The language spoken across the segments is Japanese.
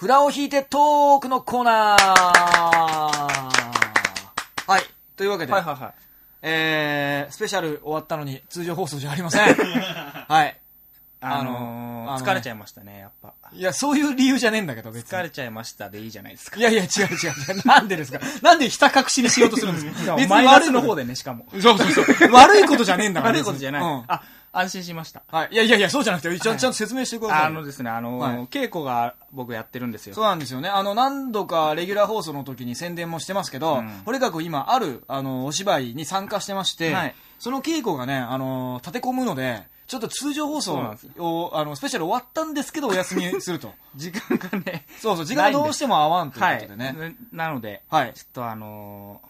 札を引いてトークのコーナーはい。というわけで、はいはいはい。えー、スペシャル終わったのに通常放送じゃありません。はい。ああののーー、疲れちゃいましたね、やっぱ。いや、そういう理由じゃねえんだけど、別に。疲れちゃいましたでいいじゃないですか。いやいや、違う違う違う。なんでですか？なんでひた隠しにしようとするんですか？別にマイナスの悪いこと方でね、しかも。そうそうそう。悪いことじゃねえんだから。悪いことじゃない。うんあ、安心しました。はい。いやいやいや、そうじゃなくて、ちゃんちゃんと説明してくださいよ。あのですね、あのーはい稽古が僕やってるんですよ。そうなんですよね。あの、何度かレギュラー放送の時に宣伝もしてますけど、うんとにかく今、ある、あの、お芝居に参加してまして、はいその稽古がね、あの、立て込むので、ちょっと通常放送を、あの、スペシャル終わったんですけど、お休みすると。時間がね。そうそう、時間がどうしても合わんというはいことでね。。なので、はい。ちょっとあのー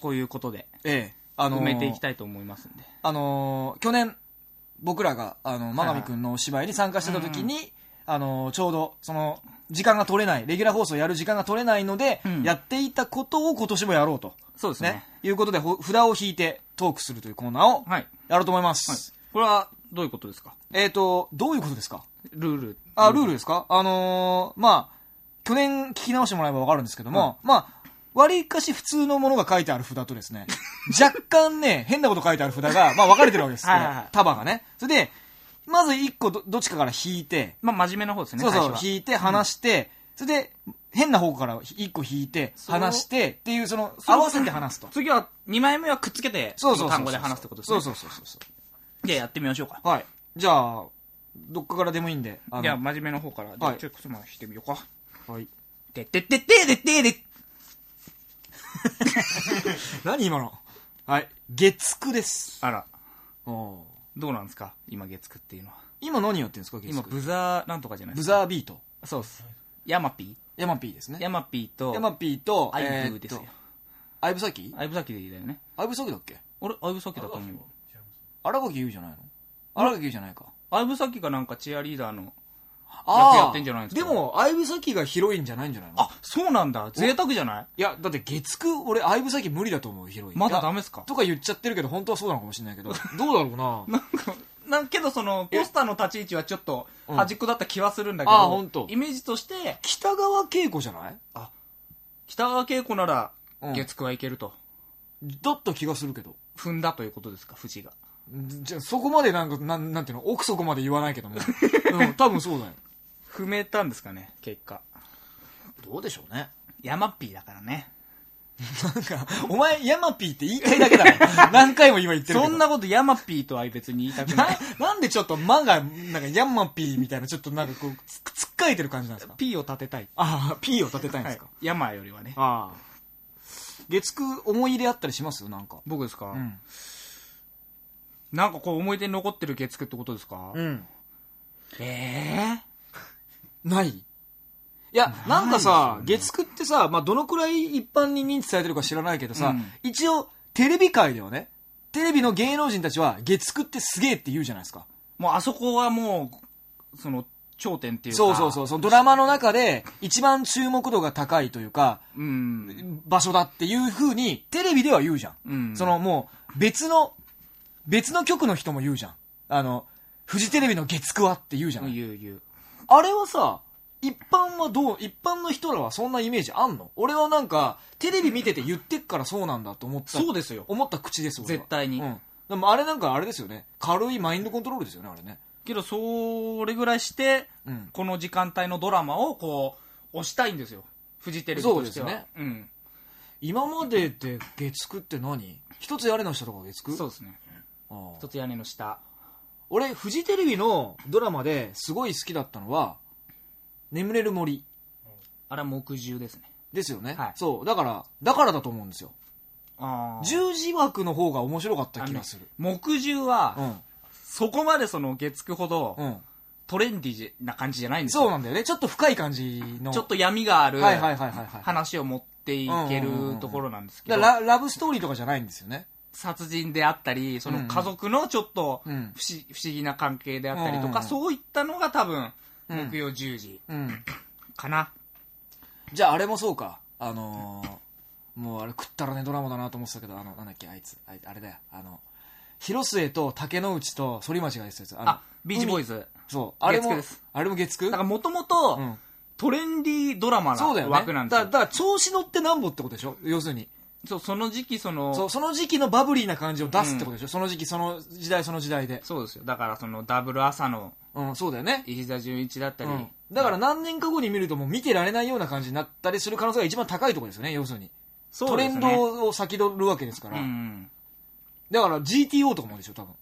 こういうことでええ。あの埋めていきたいと思いますんで。あのー去年、僕らが、あの、真上くんのお芝居に参加してた時に、あのーちょうど、その、時間が取れない、レギュラー放送やる時間が取れないので、うんやっていたことを今年もやろうと。ねそうですね。。いうことで、ほ札を引いてトークするというコーナーをはい。やろうと思います。これはどういうことですか？えっ、と、どういうことですか？ルール。あ、ルールですか？あのーまあ、去年聞き直してもらえばわかるんですけども、まあ、割かし普通のものが書いてある札とですね、若干ね、変なこと書いてある札が、まあ分かれてるわけです。はいはいはい束がね。それで、まず一個どどっちかから引いて、まあ、真面目な方ですね、そうそう最、初は引いて離して、それで、変な方から一個引いて、離して、っていう、その、合わせて離すと。次は、2枚目はくっつけて、そうそうそうそう。単語で話すってことですね。そうそうそうそう。じゃあやってみましょうか。はい。じゃあ、どっかからでもいいんで。あのじゃあ、真面目な方から、じゃはいあちょっとまあしてみようか。はい。てってってってでってで 何今の？はい。月9です。あら、おーどうなんですか？今月9っていうのは。今何やってんですか月今、9。ブザーなんとかじゃないでブすか。ザービート。そうっす。ヤマピヤマピーですね。ーヤマピーと、ヤマピーと、アイブえーっとーですよ。アイブサキ？アイブサキでいいだよね。アイブサキだっけ？あれ？アイブサキだと思う。荒垣優じゃないの？荒垣優じゃないか。アイブサキがなんかチアリーダーの、やってんじゃないんですかでも、アイブサキがヒロインじゃないんじゃないの？あ、そうなんだ。贅沢じゃない？いや、だって月9、俺、アイブサキ無理だと思う、ヒロイン。まだダメメっすか？とか言っちゃってるけど、本当はそうなのかもしれないけど、どうだろうな。なんか、なんけどその、ポスターの立ち位置はちょっとうん端っこだった気はするんだけど、あほんとイメージとして、北川景子じゃない？北川景子ならうん、月9はいけると。だった気がするけど。踏んだということですか、富士が。じゃあそこまでなんか、なん、なんていうの、奥底まで言わないけども。うん、多分そうだよ。踏めたんですかね、結果。どうでしょうね。ヤマッピーだからね。なんか、お前、ヤマピーって言いたいだけだろ。何回も今言ってるけど。そんなことヤマッピーとは別に言いたくな。ないなんでちょっと、マが、なんか、ヤンマピーみたいな、ちょっとなんかこう、つつっかえてる感じなんですか？P を立てたい。ああ、ピーを立てたいんですか、ヤマよりはね。ああ。月9思い入れあったりします？なんか。僕ですか、うん。なんかこう思い出に残ってる月9ってことですか、うん。えないいや、なんかさ、月9ってさ、まあ、どのくらい一般に認知されてるか知らないけどさ、うん一応、テレビ界ではね、テレビの芸能人たちは、月9ってすげえって言うじゃないですか。ー、もうあそこはもう、その、頂点っていうか。そうそうそう、そのドラマの中で、一番注目度が高いというか、う。うん。場所だっていう風に、テレビでは言うじゃん。うん。そのもう、別の、別の局の人も言うじゃん。あの、フジテレビの月9はって言うじゃない。言う言う。あれはさ、一般はどう、一般の人らはそんなイメージあんの？俺はなんか、テレビ見てて言ってっからそうなんだと思った。そうですよ。思った口です、俺は絶対にうん。でもあれなんかあれですよね。軽いマインドコントロールですよね、あれね。けど、それぐらいして、うん。この時間帯のドラマをこう、押したいんですよ。フジテレビとしては。そうですねうん。今までで月9って何？一つ屋根の下とか月 9? そうですね。ああ一つ屋根の下。俺、フジテレビのドラマですごい好きだったのは、眠れる森あれは木獣ですね。ですよね。はいそう。だから、だからだと思うんですよ。ああ。十字枠の方が面白かった気がする。木獣は、うん。そこまでその月9ほどうん。トレンディーな感じじゃないんですよ。そうなんだよね。ちょっと深い感じの。ちょっと闇があるはいはいはいはいはい。話を持っていけるところなんですけど、だからララブストーリーとかじゃないんですよね。殺人であったり、その家族のちょっと不うん思不思議な関係であったりとか、そういったのが多分、うん木曜10時うん。かな。じゃああれもそうか。あのー、もうあれ食ったらねドラマだなと思ってたけど、あの、なんだっけ、あいつ、あいあれだよ。あの、広末と竹之内と反町がやってたやつ。あのあ、ビーチボーイズ。ズ。そう。あれも月9です、あれも月9だからもともとうん。トレンディードラマな。枠なんですよ。だから、だから調子乗ってなんぼってことでしょ？要するに。そう、その時期その、そう、その時期のバブリーな感じを出すってことでしょ、その時期、その時代、その時代で。そうですよ。だからそのダブル朝のうん、そうだよね。石田純一だったり、うん。だから何年か後に見るともう見てられないような感じになったりする可能性が一番高いところですよね、要するに。トレンそうですね。ドを先取るわけですから。うんうん。だから GTO とかもでしょ、多分。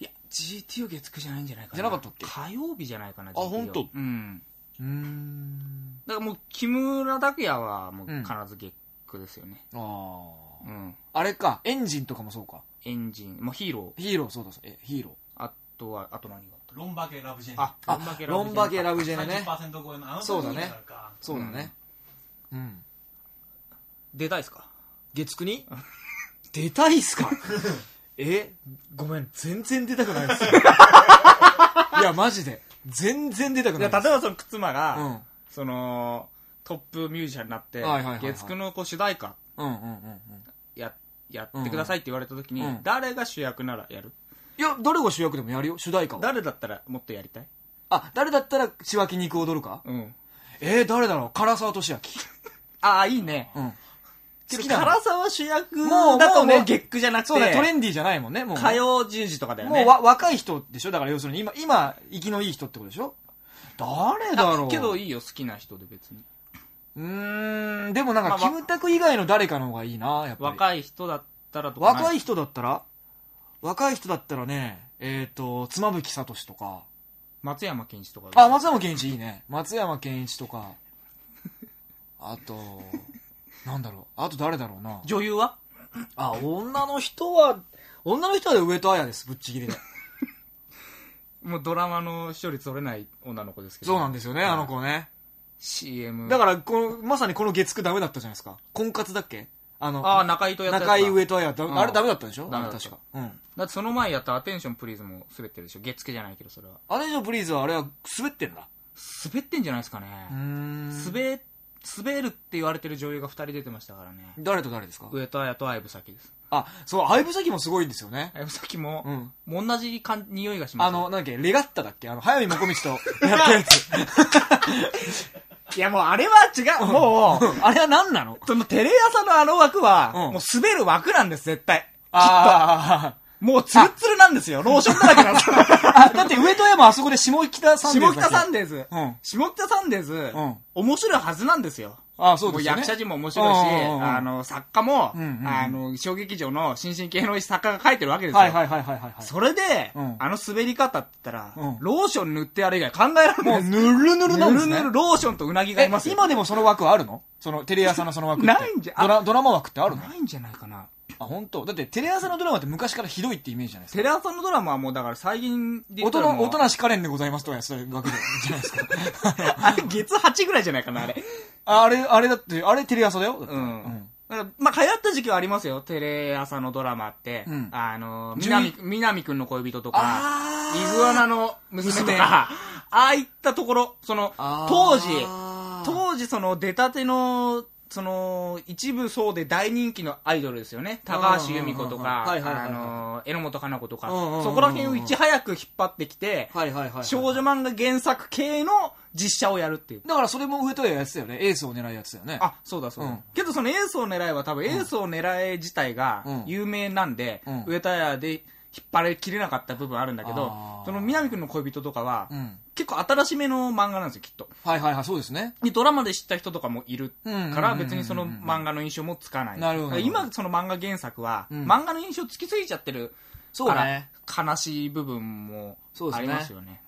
いや、GTO 月9じゃないんじゃないかな。じゃなかったっけ？火曜日じゃないかな、あほんとうん。うーん。だからもう、木村拓哉はもううん必ず月9ですよね。ああ。うん。あれか、エンジンとかもそうか。エンジン、もうヒーロー。ヒーロー、そうだそう。え、ヒーロあとは、あと何があった？ロンバケラブジェネあ、ー。ロンバケあ、ロンバケラブジェネね。30%超えのあのそうだねそうだね。うん。出たいっすか？月9に？出たいっすか？え？ごめん、全然出たくないです。いや、マジで。全然出たくいや、ないです。例えばその、くつまが、うん。その、トップミュージシャンになって、月9のこう主題歌。や、やってくださいって言われた時に、うん誰が主役ならやる？いや、誰が主役でもやるよ、主題歌は。誰だったらもっとやりたい？あ、誰だったら血湧き肉踊るか？うん。えー、誰だろう？唐沢俊明。ああ、いいね。うん。好好きなの？唐沢主役もうだともうねもう月9じゃなくて、そうね、トレンディーじゃないもんね、もうね。火曜10時とかだよね。もうわ若い人でしょ？だから要するに今、今、生きのいい人ってことでしょ？誰だろう？あけどいいよ、好きな人で別に。うーん、でもなんか、まあキムタク以外の誰かの方がいいな、やっぱり。若い人だったらとかい若い人だったら？若い人だったらね、えっ、と、妻夫木聡とか。松山ケンイチとか。あ、松山健一いいね。松山健一とか。あと、なんだろう。あと誰だろうな。女優は？あ、女の人は、女の人は上戸彩です、ぶっちぎりで。もうドラマの視聴率取れない女の子ですけど。そうなんですよね、あの子ね。CM。だから、この、まさにこの月9ダメだったじゃないですか。婚活だっけ？あの、ああ、中井とやったやつか中井上戸彩だ、んあれダメだったでしょ？ダメだった確か。うん。だってその前やったアテンションプリーズも滑ってるでしょ？月9じゃないけど、それは。アレンジョプリーズはあれは滑ってんだ。滑ってんじゃないですかね。ん。滑、滑るって言われてる女優が2人出てましたからね。誰と誰ですか？上戸彩と相武咲です。あ、そう、相武咲もすごいんですよね。相武咲も、うん。もう同じかん匂いがしますよあの、なんだっけ、レガッタだっけ？あの、早見もこみちとやったやつ。いやもうあれは違う。もう、あれは何なの？そのテレ朝のあの枠は、うんもう滑る枠なんです、絶対。あもうツルツルなんですよ。ローションだらけなんですよ。だって上戸彩もあそこで下北サンデーズだっけ下北サンデーズ。うん下北サンデーズ、ん面白いはずなんですよ。あそうですよね。役者陣も面白いし、あの、作家も、あの、小劇場の新進系の作家が書いてるわけですよ。はいはいはいはい。それで、うんあの滑り方って言ったら、うんローション塗ってやる以外考えられない。もうぬるぬるなんですね。ぬるぬるローションとうなぎがいますよ。今でもその枠はあるの？そのテレ朝のその枠。ないんじゃドラマ枠ってあるの？ないんじゃないかな。あ、本当？だってテレ朝のドラマって昔からひどいってイメージじゃないですか。テレ朝のドラマはもうだから最近で言っ音の、たらもう音なしカレンでございますとかやってたわけじゃないですか。あれ月8ぐらいじゃないかな、あれ。ああれ、あれだって、あれテレ朝だよ。だってうん。だからまあ、流行った時期はありますよ。テレ朝のドラマって。うんあの、南、南くんの恋人とか、イグアナの娘と娘か、ああいったところ、その、当時、当時その出たての、その、一部そうで大人気のアイドルですよね。高橋由美子とか、あの、榎本かな子とかそこら辺をいち早く引っ張ってきて。少女漫画原作系の実写をやるっていう。だからそれも上戸屋やってたよね。エースを狙いやってたよね。あ、そうだそうだ。うんけどそのエースを狙えは多分エースを狙え自体がうん有名なんで、うん上田屋で引っ張りきれなかった部分あるんだけどその南くんの恋人とかは、うん。結構新しめの漫画なんですよ、きっと。はいはいはい、そうですね。でドラマで知った人とかもいるから別にその漫画の印象もつかない。なるほど今その漫画原作は、うん漫画の印象つきすぎちゃってるそうね。から悲しい部分もありますよね。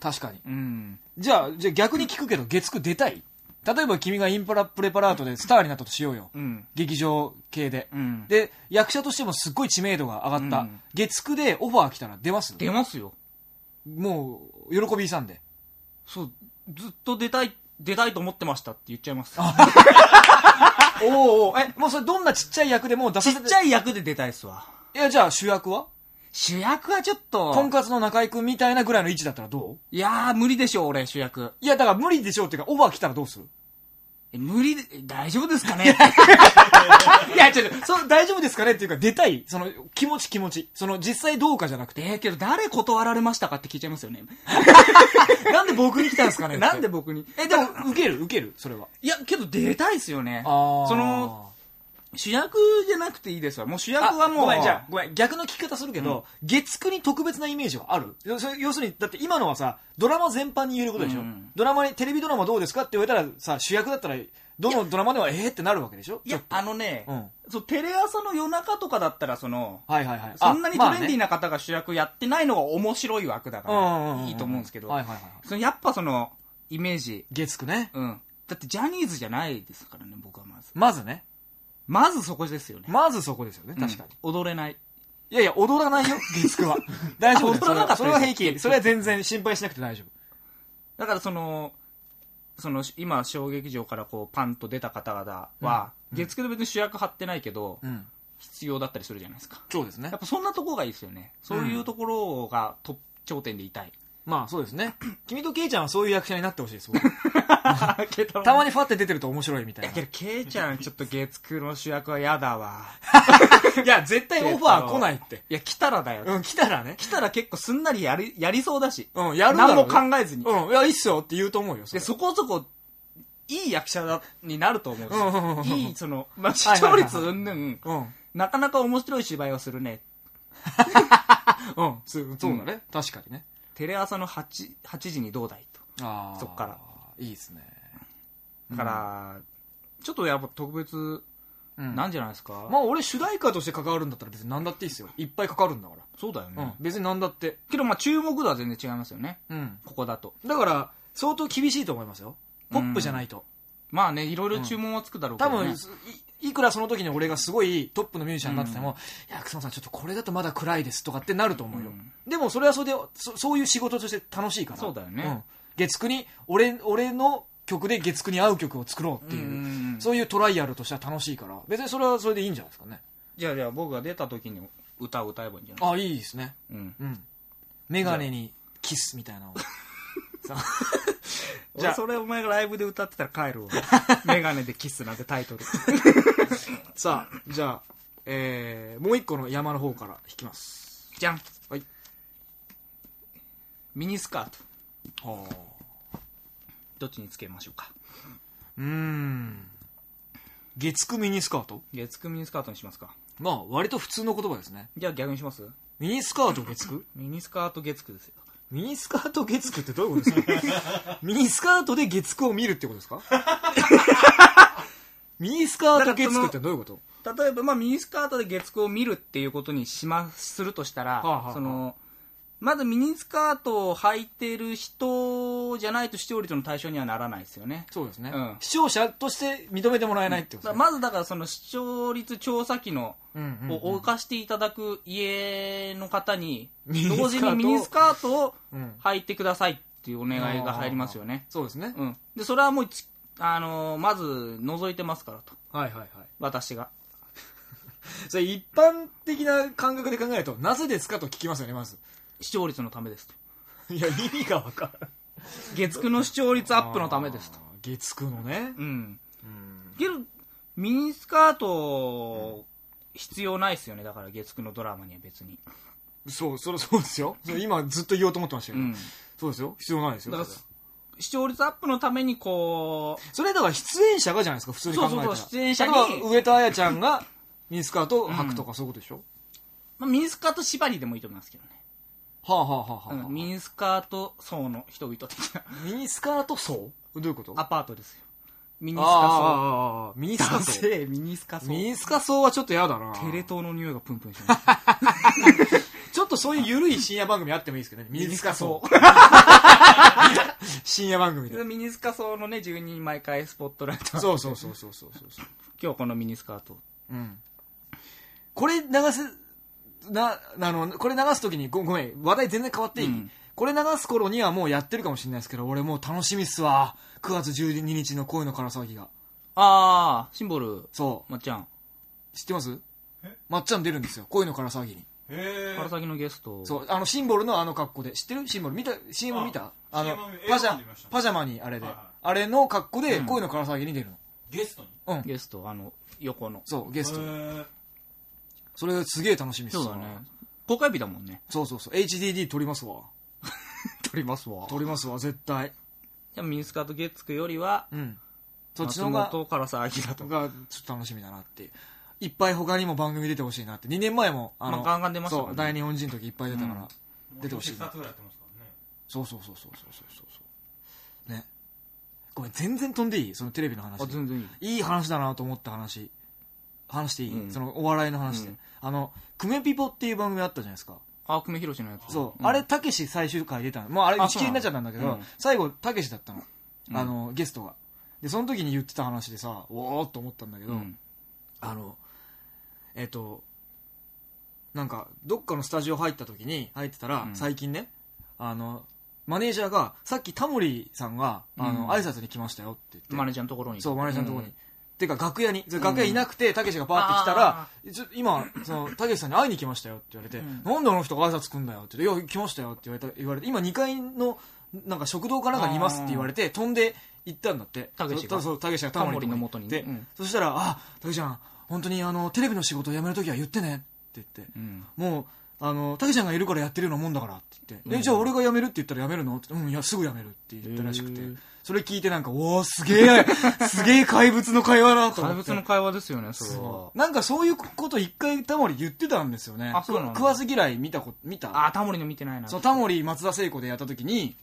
確かに。うん。じゃあ、じゃあ逆に聞くけど、月9出たい？例えば君がインパラプレパラートでスターになったとしようよ。うん。劇場系で。うん。で、役者としてもすっごい知名度が上がった。うん月9でオファー来たら出ます？出ますよ。もう、喜びさんで。そう、ずっと出たい、出たいと思ってましたって言っちゃいます。おおえ、もうそれどんなちっちゃい役でも出ちさせて。っちゃい役で出たいっすわ。いや、じゃあ主役は？主役はちょっと、婚活の中居君みたいなぐらいの位置だったらどう？いやー無理でしょ、俺、主役。いや、だから無理でしょうっていうか、オファー来たらどうする？え無理で、え大丈夫ですかね？いや、違う違う、そう、大丈夫ですかねっていうか、出たい。その、気持ち気持ち。その、実際どうかじゃなくて。えー、けど誰断られましたかって聞いちゃいますよね？なんで僕に来たんですかねなんで僕に？え、でも、受ける？受ける？それは。いや、けど出たいですよね。あーその、主役じゃなくていいですわ。もう主役はもう。あごめん、じゃあ、ごめん、逆の聞き方するけど、月9に特別なイメージはある？要するに、だって今のはさ、ドラマ全般に言えることでしょ、うんドラマに、テレビドラマどうですかって言われたらさ、主役だったら、どのドラマではえーってなるわけでしょ？いやあのね、うんそう、テレ朝の夜中とかだったら、その、はいはいはい。そんなにトレンディーなな方が主役やってないのが面白い枠だから、いいと思うんですけど、はいはいはい。そのやっぱその、イメージ、月9ね。うん。だってジャニーズじゃないですからね、僕はまず。まずね。まずそこですよね。まずそこですよね、確かに。うん踊れない。いやいや、踊らないよ、月9は。大丈夫です。踊らなかったそれはそれは平気。それは全然心配しなくて大丈夫。だからその、その、今、小劇場からこう、パンと出た方々は、月9で別に主役張ってないけど、うん。必要だったりするじゃないですか。そうですねやっ。ぱそんなとこがいいですよね。そういうところがトップ頂点でいたい。まあそうですね。君とケイちゃんはそういう役者になってほしいです、僕 たたまにファって出てると面白いみたいな。けど、ケイちゃん、ちょっと月9の主役は嫌だわ。いや、絶対オファー来ないって。いや、来たらだよ。うん、来たらね。来たら結構すんなりやり、やりそうだし。うん、やるだろ何も考えずに。うん、いや、いいっすよって言うと思うよ。そで、れそこそこ、いい役者だになると思うしうんうんいい、その、まあ、視聴率うんぬん、うん。なかなか面白い芝居をするね。うん、そうそうだね。確かにね。テレ朝の 8, 8時にどうだいと。そっから。いいですね。だから、ちょっとやっぱ特別うんなんじゃないですか、まあ俺主題歌として関わるんだったら別に何だっていいっすよ。いっぱいかかるんだから。そうだよね。うん、別に何だって。けどまあ注目度は全然違いますよね。うん。ここだと。だから、相当厳しいと思いますよ。ポップじゃないと。まあね、いろいろ注文はつくだろうけど、ね多分、いいくらその時に俺がすごいトップのミュージシャンになってても、いや、楠本さんちょっとこれだとまだ暗いですとかってなると思うよ。うんでもそれはそれでそ、そういう仕事として楽しいから。そうだよねん月9に、俺、俺の曲で月9に合う曲を作ろうっていう、うんそういうトライアルとしては楽しいから、別にそれはそれでいいんじゃないですかね。じゃあじゃあ僕が出た時に歌を歌えばいいんじゃない？あ、いいですね。うん。うん。メガネにキスみたいなのを。さじじゃあそれお前がライブで歌ってたら帰るわ。メガネでキスなんてタイトル。さあ、じゃあ、えー、もう一個の山の方から弾きます。じゃん。はい。ミニスカート。はあ。どっちにつけましょうか。うーん。月9ミニスカート？月9ミニスカートにしますか。まあ、割と普通の言葉ですね。じゃあ逆にします？ミニスカート月 9? ミニスカート月9ですよ。ミニスカート月9ってどういうことですか？ミニスカートで月9を見るってことですか？ミニスカート月9ってどういうこと？例えば、まあ、ミニスカートで月9を見るっていうことにします、するとしたら、はあはあはあ。その、まずミニスカートを履いてる人じゃないと視聴率の対象にはならないですよね。そうですね、うん視聴者として認めてもらえないってことですね。まずだからその視聴率調査機能うんうんうんを置かしていただく家の方に、同時にミニスカートをうん履いてくださいっていうお願いが入りますよね。そうですね。うん。で、それはもうち、あのーまず覗いてますからと。はいはいはい。私が。それ一般的な感覚で考えると、なぜですかと聞きますよね、まず。視聴率のためですと。いや、意味がわからん。月9の視聴率アップのためですと。月9のね。うん。うん。けど、ミニスカート、必要ないですよね。だから月9のドラマには別に。そう、それそうですよ。今ずっと言おうと思ってましたけど。うん。そうですよ。必要ないですよ。だから視聴率アップのためにこう、それだから出演者がじゃないですか、普通に考えたら。そうそうそう出演者に上戸彩ちゃんがミニスカートを履くとかそういうことでしょ、まあ、ミニスカート縛りでもいいと思いますけどね。はあはあはあはあ、うん、ミニスカート層の人々的なミニスカート層？どういうこと？アパートですよ。ミニスあカあああミニス層。男カ層？性ミニスカ層。ミニスカ層はちょっと嫌だな。テレ東の匂いがプンプンします。ちょっとそういう緩い深夜番組あってもいいですけどね。ミニスカ層。深夜番組で。ミニスカ層のね、住人毎回スポットライト。そうそうそうそうそうそうそう。今日このミニスカート。うん。これ流す、な、あの、これ流すときにご、ごめん、話題全然変わっていい、うんこれ流す頃にはもうやってるかもしれないですけど、俺もう楽しみっすわ。9月12日の恋のから騒ぎが。あー、シンボル、そう。まっちゃん。知ってます？まっちゃん出るんですよ。恋のから騒ぎに。へ川崎のゲスト。そう。あの、シンボルのあの格好で。知ってる？シンボル見た ?CM 見た、あのパジャパジャマにあれで。はいはいあれの格好でうん恋のから騒ぎに出るの。ゲストに？うん。ゲスト、あの、横の。そう、ゲスト。それすげえ楽しみっすわそうだね。公開日だもんね。そうそうそう。HDD 撮りますわ。撮りますわ。撮りますわ、絶対。じゃあミニスカートゲッツクよりは、うん。そっち松のが、本から騒ぎだと。がちょっと楽しみだなっていう。いっぱい他にも番組出てほしいなって。2年前も、あの、まあガンガン出ましたねそう、大日本人の時いっぱい出たから、も出てほしいな一冊ぐらいやってますからねそうそうそうそうそうそうそう。ね。ごめん、全然飛んでいい？そのテレビの話。あ、全然いい。いい話だなと思った話。話していい、うんそのお笑いの話で。うんあの、クメピポっていう番組あったじゃないですか。あ、久米宏のやつ。そう。んあれ、たけし最終回出たの。もうあれあ打ち切りになっちゃったんだけど、そうなのうん最後、たけしだったの。うんあの、ゲストが。で、その時に言ってた話でさ、おーっと思ったんだけど、うん。あの、えっ、と、なんか、どっかのスタジオ入った時に、入ってたら、うん最近ね、あの、マネージャーが、さっきタモリさんが、あの、うん挨拶に来ましたよって言って。マネージャーのところに。そう、マネージャーのところに。うんてか、楽屋に、楽屋いなくて、たけしがパーって来たら、今、その、たけしさんに会いに来ましたよって言われて、うん。なんであの人が挨拶来んだよって言って、いや、来ましたよって言われた、言われて、今2階の、なんか食堂かなんかにいますって言われて、飛んで行ったんだって。たけしが。そうそう、たけしがタモリの元にで、うん。そしたら、あ、たけちゃん、本当にあの、テレビの仕事を辞めるときは言ってねって言って、うん。もう、あの、たけちゃんがいるからやってるようなもんだからって言って、うんえ、じゃあ俺が辞めるって言ったら辞めるのって、うん、いや、すぐ辞めるって言ったらしくてそれ聞いてなんか、おー、すげえ、すげえ怪物の会話だと思って。怪物の会話ですよね、それはそ。うなんかそういうこと一回タモリ言ってたんですよね。あそうな食わず嫌い見たこと、見た？あ、タモリの見てないな。そう、タモリ松田聖子でやった時に、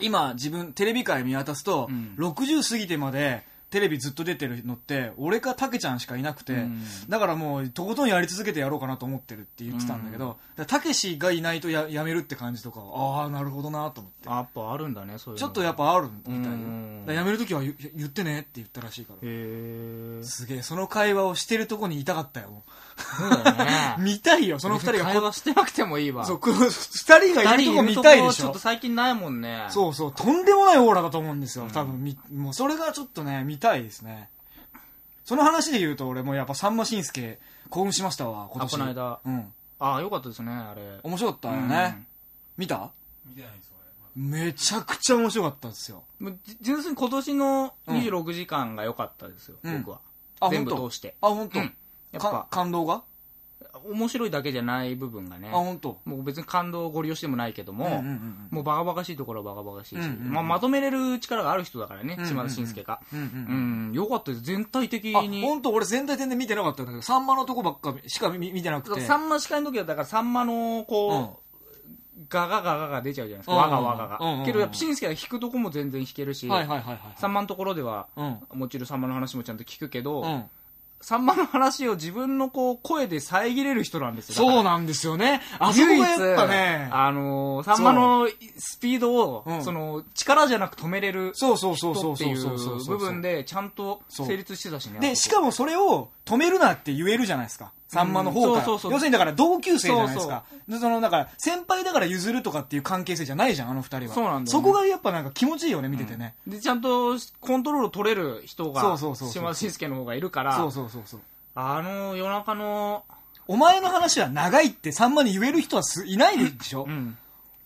今自分テレビ界見渡すと、うん60過ぎてまでテレビずっと出てるのって、俺かたけちゃんしかいなくて、うんだからもう、とことんやり続けてやろうかなと思ってるって言ってたんだけど、たけしがいないとややめるって感じとか、ああ、なるほどなと思って。あやっぱあるんだね、そういうのちょっとやっぱあるみたいよ。だうんからやめるときは言言ってねって言ったらしいから。へえ。すげえ、その会話をしてるとこにいたかったよ。そうだよね。見たいよ、その二人が会話してなくてもいいわ。そう、二人がいるとこ見たいでしょちょっと。最近ないもんね。そうそう、とんでもないオーラだと思うんですよ。多分み、もうそれがちょっとね、見たいですね。その話で言うと、俺もやっぱさんましんすけ、興奮しましたわ、今年。あこの間うん。ああ、よかったですね、あれ。面白かったよね。見た？見てないんですよめちゃくちゃ面白かったですよ。もうじ純粋に今年の26時間が良かったですよ、うん僕は。あ、全本当？部通して。あ、本当、うんやっかぱ、感動が？面白いだけじゃない部分がねあ、、本当もう別に感動をご利用してもないけども、もうバカバカしいところはバカバカしいし、まあ、まとめれる力がある人だからね、島田紳介が。うんよかったです。全体的あ、に。本当俺全体全然見てなかったんだけど、さんまのとこばっかしか見見てなくて。サンマ司会の時は、だからサンマの、こう、ガガガガが出ちゃうじゃないですか。うんワガワガうんうんうんが。けど、やっぱ、紳介が弾くとこも全然弾けるし、はいはいはいはい。サンマのところでは、うん。もちろんサンマの話もちゃんと聞くけど、うん。サンマの話を自分のこう声で遮れる人なんですよ。そうななんですよね。あそこがやっぱね。あのーサンマのスピードを、うんその、力じゃなく止めれるそうそうそう人っていそう部分でちゃんと成立してたしね。で、しかもそれを止めるなって言えるじゃないですか。さんまの方から。要するにだから同級生じゃないですか。でその、だから、先輩だから譲るとかっていう関係性じゃないじゃん、あの二人は。そうなんだよねそこがやっぱなんか気持ちいいよね、見ててね。で、ちゃんとコントロール取れる人が、そうそうそうそう島田紳介の方がいるから、そうそうそうそう。あの夜中の、お前の話は長いってさんまに言える人はすいないでしょ、うん。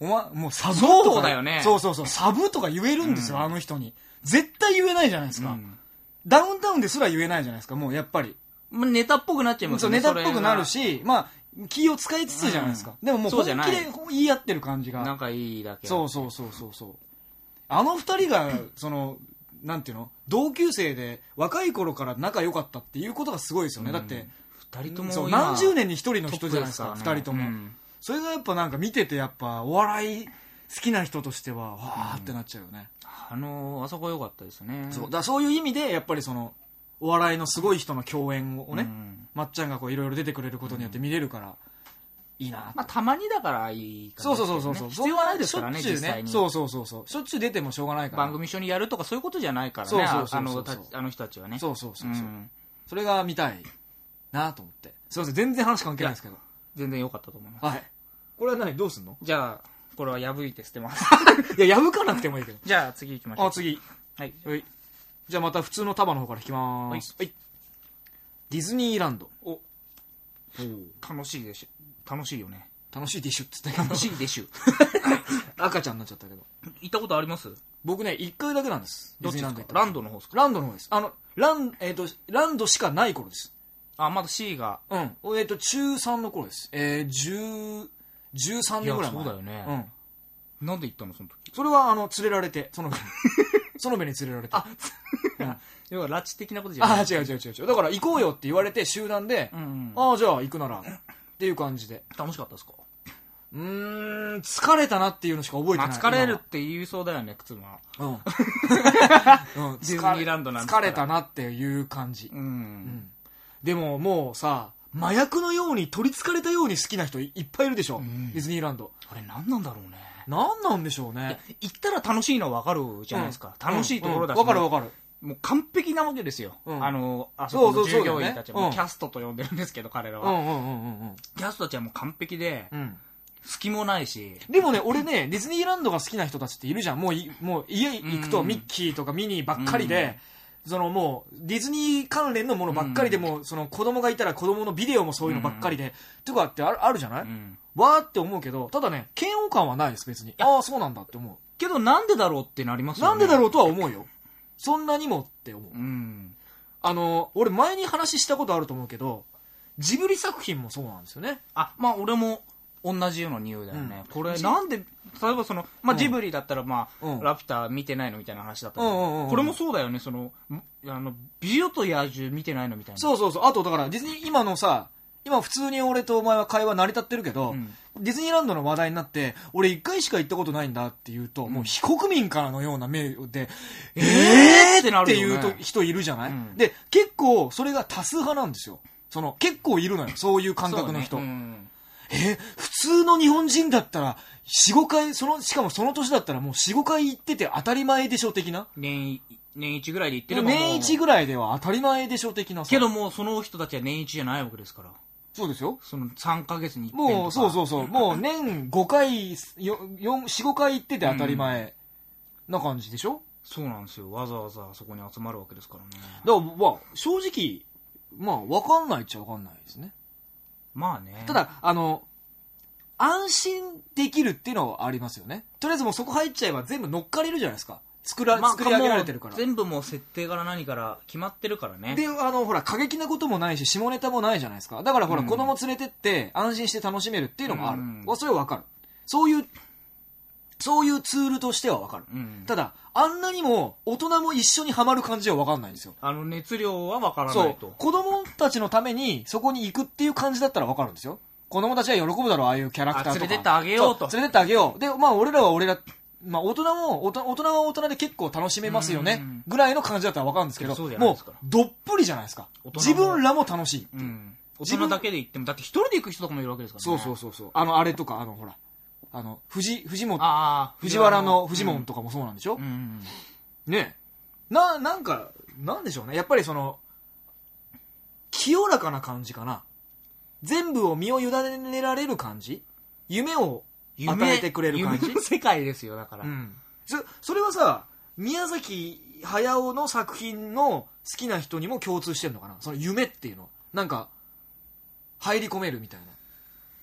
お前、もうサブとか。そうだよねそうそうそう。サブとか言えるんですよ、あの人に。絶対言えないじゃないですか、うんダウンタウンですら言えないじゃないですか、もうやっぱり。まあネタっぽくなっちゃいますそう、よね。ネタっぽくなるそし、まあ、気を使いつつじゃないですか。でももう本気で言い合ってる感じが。仲いいだけ。そうそうそうそうそう。あの二人が、その、なんていうの同級生で若い頃から仲良かったっていうことがすごいですよね。だって、二人とも何十年に一人の人じゃないですか、トップらね二人とも、うんそれがやっぱなんか見ててやっぱお笑い好きな人としては、わーってなっちゃうよね。あのあそこ良かったですね。そう。だそういう意味で、やっぱりその、お笑いのすごい人の共演をね、うんまっちゃんがこういろいろ出てくれることによって見れるから、いいなまあ、たまにだからいいかそうなそうそうそう。必要はないですからね、実際に。そうそうそうそう。しょっちゅう出てもしょうがないから。番組一緒にやるとかそういうことじゃないからね、そうそうあそうそうあのたあの人たちはね。そうそうそうそう、んそれが見たいなと思って。すいません、全然話関係ないですけど。全然良かったと思います。はい。これは何どうすんの？じゃあ、これは破いて捨てます。いや、破かなくてもいいけど。じゃあ、次行きましょう。あ、次。はい。はい。じゃあまた普通の束の方から引きまーす。はい。ディズニーランド。お楽しいでしょ。楽しいよね。楽しいでしょっつって。楽しいでしゅ。赤ちゃんになっちゃったけど。行ったことあります？僕ね、一回だけなんです。どっちディズニーランド行ったですかランドの方ですか？ランドの方です。あの、ラン、えっ、と、ランドしかない頃です。あ、まだ C が。うん。えっ、と、中3の頃です。えー、10、13年ぐらい前。いやそうだよねうん。なんで行ったのその時？それは、あの、連れられて、その、その目に連れられて。あ、要は拉致的なことじゃない。あ、違う違う違う違う。だから行こうよって言われて、集団で、うんうん。ああ、じゃあ行くなら、っていう感じで。楽しかったですか？うーん、疲れたなっていうのしか覚えてまあない。疲れるって言いそうだよね、靴は。うん。うん、ディズニーランドなん疲れたなっていう感じ。うん。でももうさ、麻薬のように取り憑かれたように好きな人いいっぱいいるでしょ、んディズニーランド。あれ何なんだろうね。なんなんでしょうね。行ったら楽しいのは分かるじゃないですか。楽しいところだし。わ、かるわかる。もう完璧なわけですよ。うんあの、あそこの従そうそうそうだよね業員たちキャストと呼んでるんですけど、彼らは。うんうんうんうんキャストたちはもう完璧で、うん。うん。隙もないし、でもね、俺ね、ディズニーランドが好きな人たちっているじゃん。もうい、もう家行くとうんミッキーとかミニーばっかりで、そのもう、ディズニー関連のものばっかりで、うんもう、その子供がいたら子供のビデオもそういうのばっかりで、とかってあるあるじゃない、うんわーって思うけど、ただね、嫌悪感はないです、別に。ああ、そうなんだって思けどなんでだろうってなりますう。よね。うなんでだろうとは思うよ。そんなにもって思う。うん。あの、俺前に話したことあると思うけど、ジブリ作品もそうなんですよね。あ、まあ俺も同じような匂いだよね。これじなんで、例えばその、まあうんジブリだったらまあ、うんラピュタ見てないのみたいな話だったけどうんうんうんうんこれもそうだよね、その、んあの、美女と野獣見てないのみたいな。そうそうそう。あと、だから、ディズニー、今のさ、今普通に俺とお前は会話成り立ってるけど、うん。ディズニーランドの話題になって、俺一回しか行ったことないんだって言うと、もう非国民からのような目で、えー？ってなってるよね。いうと人いるじゃない、うん。で、結構それが多数派なんですよ。その、結構いるのよ。そういう感覚の人。えー？普通の日本人だったら、4、5回、その、しかもその年だったらもう4、5回行ってて当たり前でしょ的な？年い、年一ぐらいで行ってればも。う年一ぐらいでは当たり前でしょ的なさ。けどもうその人たちは年一じゃないわけですから。そうですよ。その3ヶ月に一遍とか。もう、そうそうそう。もう年5回、よ4、4、5回行ってて当たり前な感じでしょ、そうなんですよ。わざわざそこに集まるわけですからね。だから、まあ、正直、まあ、わかんないっちゃわかんないですね。まあね。た、だ、あの、安心できるっていうのはありますよね。とりあえずもうそこ入っちゃえば全部乗っかれるじゃないですか。作ら、まあ、作り上げられてるから。全部もう設定から何から決まってるからね。で、あの、ほら、過激なこともないし、下ネタもないじゃないですか。だからほら、うん子供連れてって、安心して楽しめるっていうのもある。うんわそれはわかる。そういう、そういうツールとしてはわかる。うん。ただ、あんなにも、大人も一緒にはまる感じはわかんないんですよ。あの熱量は分からそないうと。。子供たちのために、そこに行くっていう感じだったらわかるんですよ。子供たちは喜ぶだろう、ああいうキャラクターとか。あ連れてってあげようとそ連れてってあげよう。で、まあ、俺らは俺ら、まあ、大人も、大人大人は大人で結構楽しめますよねうん。ぐらいの感じだったらわかるんですけど、そうもうどっぷりじゃないですか。自分らも楽しい。うん。大自分人だけで行っても、だって一人で行く人とかもいるわけですからそうね。そうそうそう。あの、あれとか、あの、ほら、あの、藤、藤本。藤原の藤本とかもそうなんでしょ、うん。うん。ねえな、なんか、なんでしょうね。やっぱりその、清らかな感じかな。全部を身を委ねられる感じ？夢を与えてくれる感じ？夢の世界ですよ、だから。うん。そ、それはさ、宮崎駿の作品の好きな人にも共通してるのかな？その夢っていうの。なんか、入り込めるみたいな。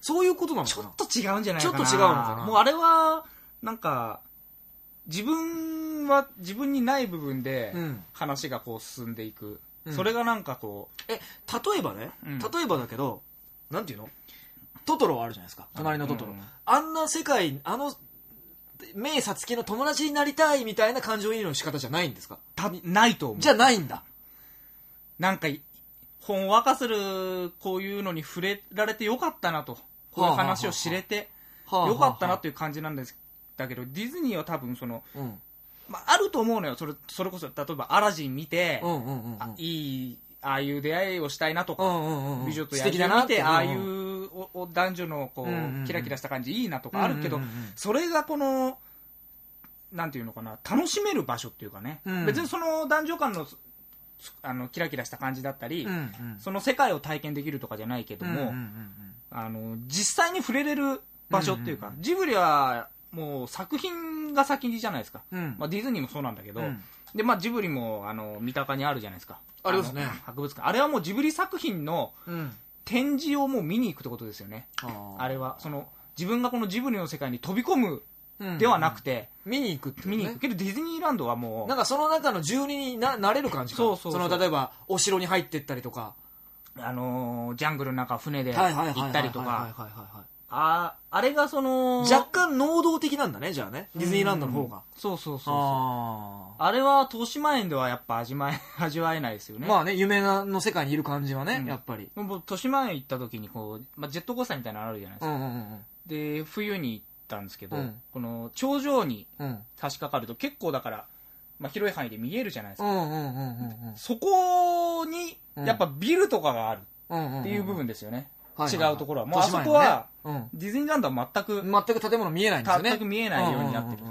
そういうことなのかな？ちょっと違うんじゃないかな。ちょっと違うのかな？もうあれは、なんか、自分は自分にない部分でうん話がこう進んでいく。うんそれがなんかこえ、例えばね、うん例えばだけど、なんていうの？トトロあるじゃないですか。隣のトトロ。うんあんな世界、あの、名さつきの友達になりたいみたいな感情移入の仕方じゃないんですか？う、たないと思う。じゃないんだ。なんか、ほんわかする、こういうのに触れられてよかったなと。こういう話を知れて、はよかったなっという感じなんです。だけど、ディズニーは多分その、て。うん。まあ、あると思うのよ。それ、それこそ、例えばアラジン見て、うんうんうんうん。あいい、ああいう出会いをしたいなとか、うんうんうんうん。美女と野素敵だなってて、ああいうんうおお男女のこう、キラキラした感じいいなとかあるけど、それがこの、なんていうのかな、楽しめる場所っていうかね、うん。別にその男女間のあのキラキラした感じだったり、その世界を体験できるとかじゃないけども、あの実際に触れれる場所っていうか、うんジブリはもう作品が先じゃないですか、まあ、ディズニーもそうなんだけど、うん。でまあ、ジブリもあの三鷹にあるじゃないですか。ありますね。の博物館。あれはもうジブリ作品のうん。展示をもう見に行くってことですよね。ああれは。その自分がこのジブリの世界に飛び込むうん。ではなくて、見に行くってね。見に行く。けどディズニーランドはもう。なんかその中の住人にななれる感じかそうそうそう。の例えばお城に入ってったりとか。あのージャングルの中船で行ったりとかああれがその若干能動的なんだねじゃあね。ディズニーランドの方が。そうそうそうそう。ああれは豊島園ではやっぱ味わえ 味わえないですよね。あまあね夢の世界にいる感じはねうん。やっぱり。もう豊島園行った時にこう、まあ、ジェットコースターみたいなのあるじゃないですか、うんうんうんで冬に行ったんですけど、うん。この頂上にうん。差し掛かると結構だから、まあ、広い範囲で見えるじゃないですか、うんうんうんうんそこにうん。やっぱビルとかがあるうんうんっていう部分ですよね、違うところは。もうあそこはディズニーランドは全く、うん全く建物見えないんですよね。全く見えないようになってる。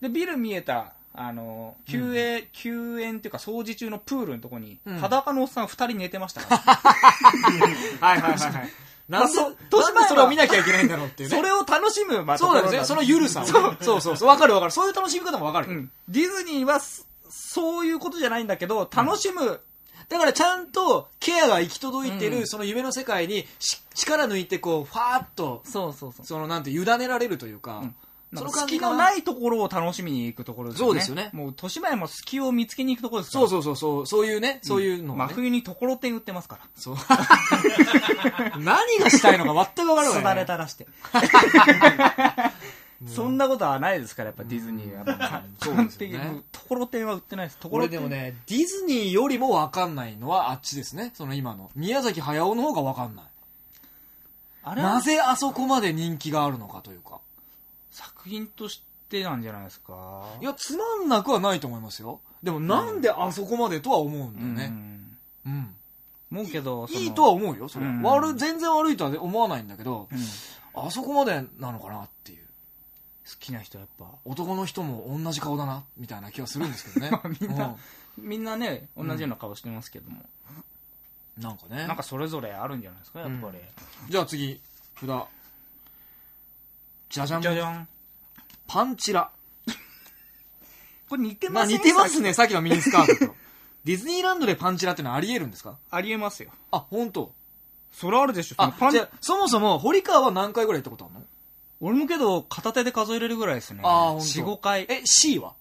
でビル見えたあの休園、休園っていうか掃除中のプールのとこに、うん。裸のおっさん2人寝てましたから、はいはいはいはい。なんでまあそれを見なきゃいけないんだろうっていうね。それを楽しむ、まあ、そうなんです。ね。とそのゆるさをね。そう。そうそう。わかるわかる。そういう楽しみ方もわかる。うん、ディズニーはそそういうことじゃないんだけど楽しむ、だからちゃんとケアが行き届いてる、うん。その夢の世界にし力抜いてこう、ファーッと、そうそうそう。そのなんて委ねられるというか、その隙のないところを楽しみに行くところですよね。そうですよね。もう豊島園も隙を見つけに行くところですから。そうそうそうそう、そういうね、そういうのをね、真冬にところてん売ってますから。そう。何がしたいのか全くわからない、すだれ垂らして そんなことはないですからやっぱディズニーは完璧にところてんは売ってないですとこころてんれでもね、ディズニーよりもわかんないのはあっちですね。その今の。宮崎駿の方がわかんない。あれ？はなぜあそこまで人気があるのかというか。作品としてなんじゃないですか？いや、つまんなくはないと思いますよ。でもなんであそこまでとは思うんだうんよね。うん。思うけどいいとは思うよ、それは。うん悪い全然悪いとは思わないんだけど、うん好あそこまでなのかなっていう。きな人はやっぱ男の人も同じ顔だな、みたいな気がするんですけどね。みんなみんなね同じような顔してますけども、うんなんかね。なんかそれぞれあるんじゃないですかやっぱり、じゃあ次、札。じゃじゃん。じゃじゃんパンチラ。これ似てまあます似てますね、さっきのミニスカートと。ディズニーランドでパンチラってのはあり得るんですか？ありえますよあ、本当。それあるでしょそあのパ、ンじゃあそもそも、堀川は何回ぐらい行ったことあるの？俺もけど片手で数えれるぐらいですね。あーほんと45回。え、C は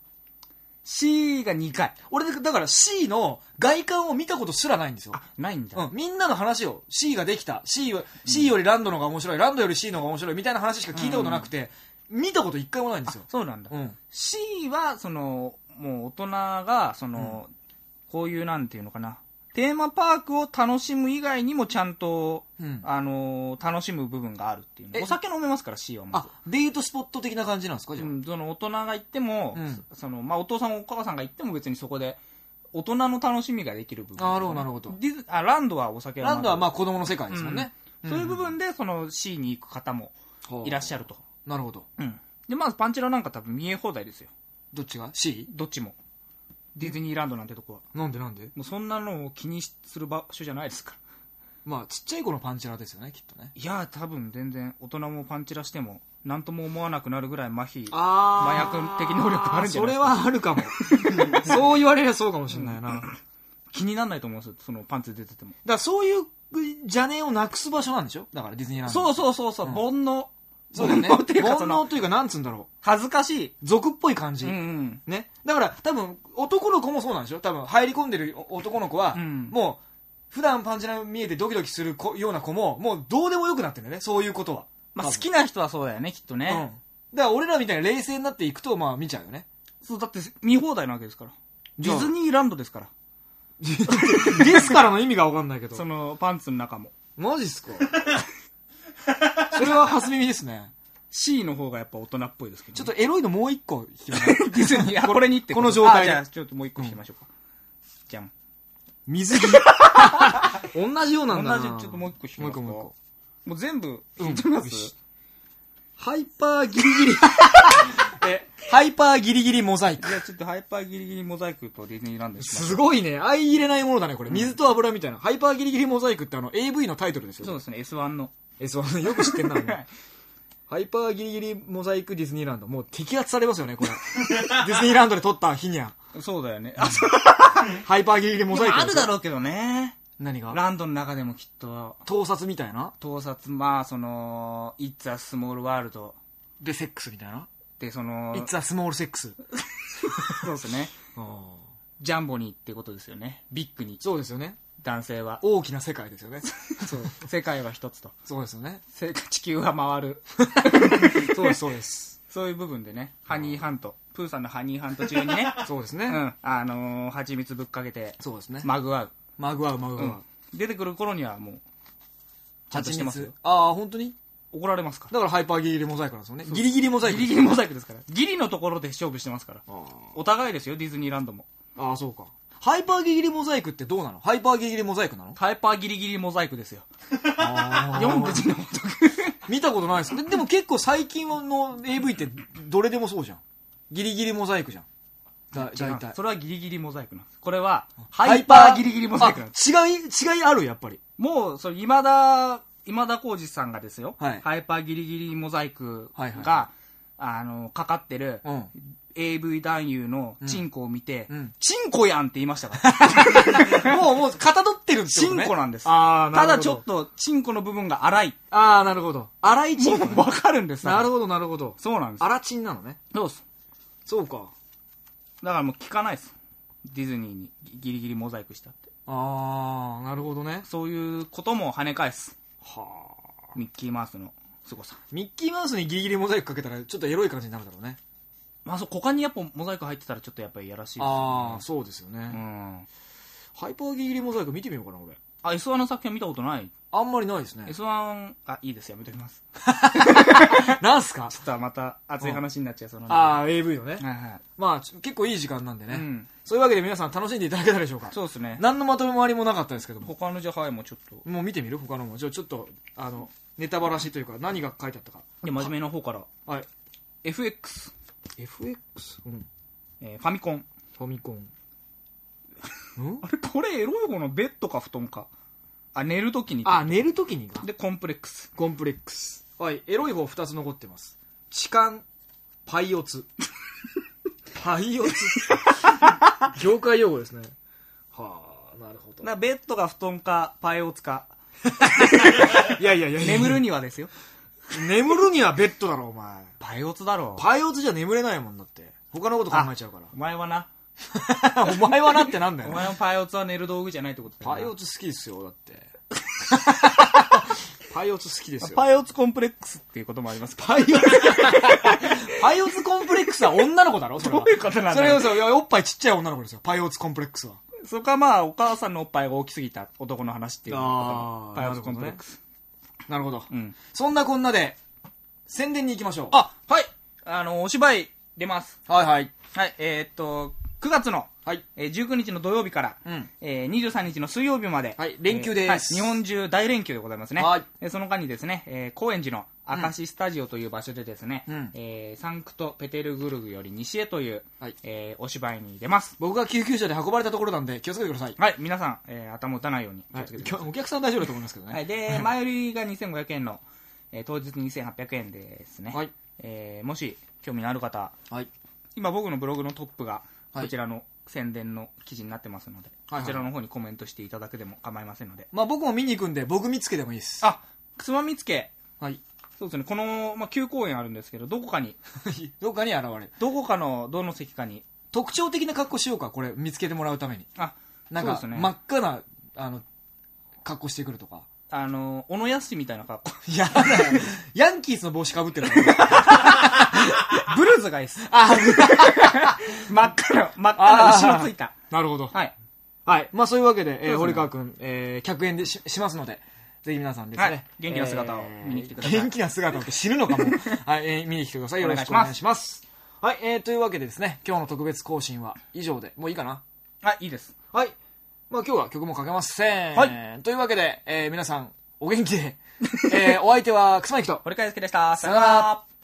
？C が2回。俺、だから C の外観を見たことすらないんですよ。あないんだ、うん、みんなの話を C ができた。C, は C よりランドの方が面白い。ランドより C の方が面白いみたいな話しか聞いたことなくて、見たこと一回もないんですよ、そうなんだ、うん、C はそのもう大人がその、こういうなんていうのかなテーマパークを楽しむ以外にもちゃんと、うん。あの楽しむ部分があるっていう。え？お酒飲めますから C はまず。あデートスポット的な感じなんですかじゃあ、うん、その大人が行っても、うん。そのまあ、お父さんお母さんが行っても別にそこで大人の楽しみができる部分なるほどなるほど。ディズあランドはお酒ランドはまああ子供の世界ですもんね、そういう部分でその C に行く方もいらっしゃゃると、るなるほど。うん、でまずパンチラなんか多分見え放題ですよ。どっちが？C? どっちもディズニーランドなんてとこは。なんでなんで？もうそんなのを気にする場所じゃないですから。まあちっちゃい子のパンチラですよねきっとね。いやー多分全然大人もパンチラしても何とも思わなくなるぐらい麻痺あ麻薬的能力あるんじゃないそれはあるかも。そう言われりゃそうかもしれないな、だか気にならないと思うんですよそのパンツ出てても。らそういう邪念をなくす場所なんでしょ？だからディズニーランドそうそうそうそう、うん。煩悩そうだよね。煩 悩っていうか そ煩の悩というか、なんつうんだろう。恥ずかしい俗っぽい感じ。うんうんね。だから、多分、男の子もそうなんでしょ？多分、入り込んでる男の子は、うんもう、普段パンチラ見えてドキドキする子ような子も、もうどうでもよくなってるんだよね。そういうことは。まあ、多分好きな人はそうだよねきっとね、うん。だから、俺らみたいに冷静になっていくと、まあ、見ちゃうよね。そうだって見放題なわけですからデじゃあィズニーランドですから ですからの意味がわかんないけどそ。のパンツの中もマジっすか？それは初耳ですね。C の方がやっぱ大人っぽいですけど、ちょっとエロいのもう一個聞きません ディズニーあこれにってこの状態であじゃあちょっともう一個聞きましょうか、じゃん水着。同じようなんだな。同じちょっともう一個聞きますかもう一個もう一個。もう全部うん聞いてます、ハイパーギリギリ。え、ハイパーギリギリモザイク。じゃあちょっとハイパーギリギリモザイクとディズニーランドにしますすごいね。相入れないものだね、これ。水と油みたいな。ハイパーギリギリモザイクってあの AV のタイトルですよ。そうですね S1 のえ、そう、よく知ってんな。お前ハイパーギリギリモザイクディズニーランド。もう摘発されますよね、これ。ディズニーランドで撮った日にゃ。そうだよねあそう ハイパーギリギリモザイク。あるだろうけどね何が？ランドの中でもきっと盗撮みたいな？盗撮まあその「It's a Small World で、セックスみたいな」で、その、It's a small sex そうですね。ジャンボにってことですよね。ビッグに。そうですよね男性は。大きな世界ですよね そう。世界は一つと。そうですよねせ 地球は回る。そうですそうですそういう部分でね、ハニーハント。プーさんのハニーハント中にね、そうですね、うん。あのー、蜂蜜ぶっかけて、そうですねまぐわう。マグワウマグワウ、うん。出てくる頃にはもう、ちゃんとしてますよ。ああ本当に？怒られますか？ら。だからハイパーギリギリモザイクなんですよねギリギリモザイクギリギリモザイクですから。ギリのところで勝負してますから。あお互いですよ、ディズニーランドも。ああそうかハイパーギリギリモザイクってどうなの？ハイパーギリギリモザイクなの？ハイパーギリギリモザイクですよ。あ読む字のごとく。見たことないです。ででも結構最近の AV ってどれでもそうじゃん。ギリギリモザイクじゃん。だ大体。それはギリギリモザイクなんです。これは、ハハイパーギリギリモザイクなんです。あ違い違いあるやっぱり。もう、それ、今田、今田耕司さんがですよ、はい。ハイパーギリギリモザイクが、はいはいはあの、かかってる、うん AV 男優のチンコを見て、うんチンコやんって言いましたから。もうもうかたどってるってことンコなんです。ああなるほどただちょっと、チンコの部分が荒い。ああなるほど粗いチンコもうわかるんですよなるほどなるほどそうなんです。粗チンなのねそうです。そうかだからもう聞かないです。ディズニーにギリギリモザイクしたって。ああなるほどねそういうことも跳ね返す。はあミッキーマウスの凄さ。ミッキーマウスにギリギリモザイクかけたらちょっとエロい感じになるだろうねまあそう、股間にやっぱモザイク入ってたらちょっとやっぱりいやらしいですよああね。そうですよね、うん。ハイパーギリギリモザイク見てみようかな俺あ、S1 の作品見たことない？あんまりないですね ?S1、あ、いいです、やめときます。なんすか？ちょっとまた熱い話になっちゃいそうな。ああ AV のねはいはい。まあ結構いい時間なんでね、うん。そういうわけで皆さん楽しんでいただけたでしょうか？そうですね。何のまとめりもなかったですけども他のじゃはいもちょっと。もう見てみる？他のもじゃあちょっとあのネタばらしというか何が書いてあったか。で、真面目な方から。はい。FX、FX、うん、えーファミコン。ファミコン。ん？あれ、これエロい方のベッドか布団か。あ、寝るときに。あ寝るときにか。で、コンプレックス。コンプレックス。はい。エロい方2つ残ってます。痴漢。パイオツ。パイオツ。業界用語ですね。はあなるほど。なベッドが布団か、パイオツか。いやいやいやいや。眠るにはですよ。眠るにはベッドだろお前。パイオツだろ。う。パイオツじゃ眠れないもんだって。他のこと考えちゃうかお前はな。ら お前はなってなんだよ。お前のパイオツは寝る道具じゃないってことだよな。パイオツ好きですよだって。パイオツ好きですよ。パイオツコンプレックスっていうこともあります。かパイオツ。パイオツコンプレックスは女の子だろそれは。どういうことなんだそれこそいやおっぱいちっちゃい女の子ですよ。パイオツコンプレックスはそこはまあ、お母さんのおっぱいが大きすぎた男の話っていうパイオツコンプレックス。なるほど、うん。そんなこんなで宣伝に行きましょう。あ、はい。あの、お芝居出ます。はいはい。はい、えーっと、9月の、はい。えー19日の土曜日から、うん。えー23日の水曜日まで、はい連休ですえーはい日本中大連休でございますね。はい。でその間にですね、えー高円寺の明石スタジオという場所でですね、うん。えーサンクトペテルブルグより西へという、はい。えーお芝居に出ます。僕が救急車で運ばれたところなんで気をつけてください、はい、皆さん、えー頭打たないように気はい。をつけてください。お客さん大丈夫だと思いますけどね。はい、で、前売りが2500円の、えー当日2800円ですね。はい。えーもし興味のある方、はい。今僕のブログのトップがはい。こちらの宣伝の記事になってますので、はいはい。こちらの方にコメントしていただけでも構いませんので。まあ僕も見に行くんで僕見つけでもいいです。あ、つまみつけ。はいそうですね、この、まあ、9公演あるんですけど、どこかに、どっかに現れる。どこかの、どの席かに、特徴的な格好しようかこれ見つけてもらうために。あ、なんか、ね。真っ赤なあの格好してくるとか。あの、小野康みたいな格好。い やだよ。ヤンキースの帽子かぶってる ブルーズがいいっす。あ真っ赤な、真っ赤な後ろついた。なるほど。はい。はい。まあそういうわけで、えー、堀川君、えー、客演でししますのでぜひ皆さんですね、はい。元気な姿を見に来てください。元気な姿をって死ぬのかも。はい、えー見に来てください。よろしくお願いします。はい、えー、というわけでですね今日の特別更新は以上で。もういいかな？はい、いいです。はい。まあ今日は曲もかけません。はい。というわけで、えー皆さん、お元気で、えーお相手は、くすまゆきと、堀川祐介でした。さよなら。